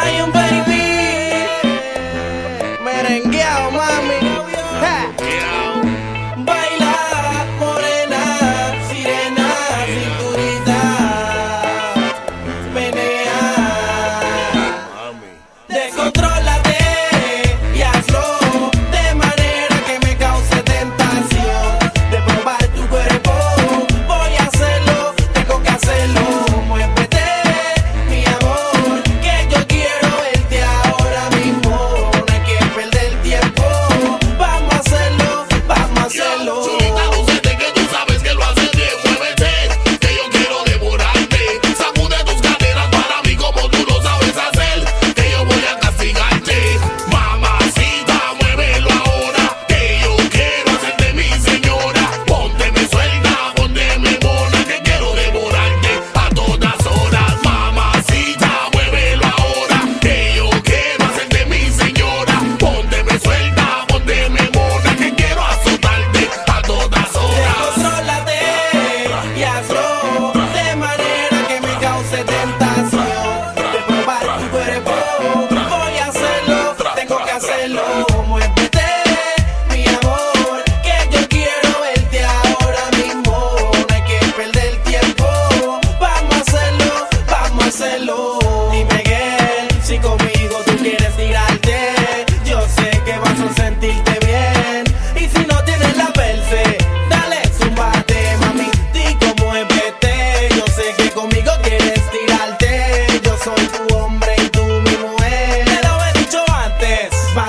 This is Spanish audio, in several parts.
Zion, baby. Merengueado, mami.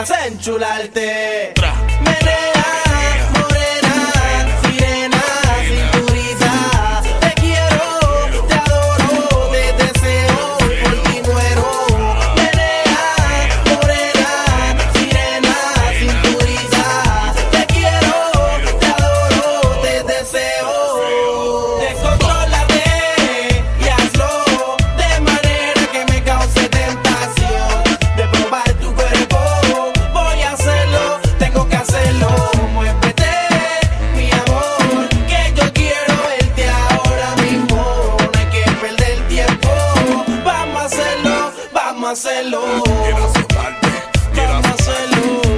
A enchularte. hacerlo. Quiero azotarme, quiero hacerlo.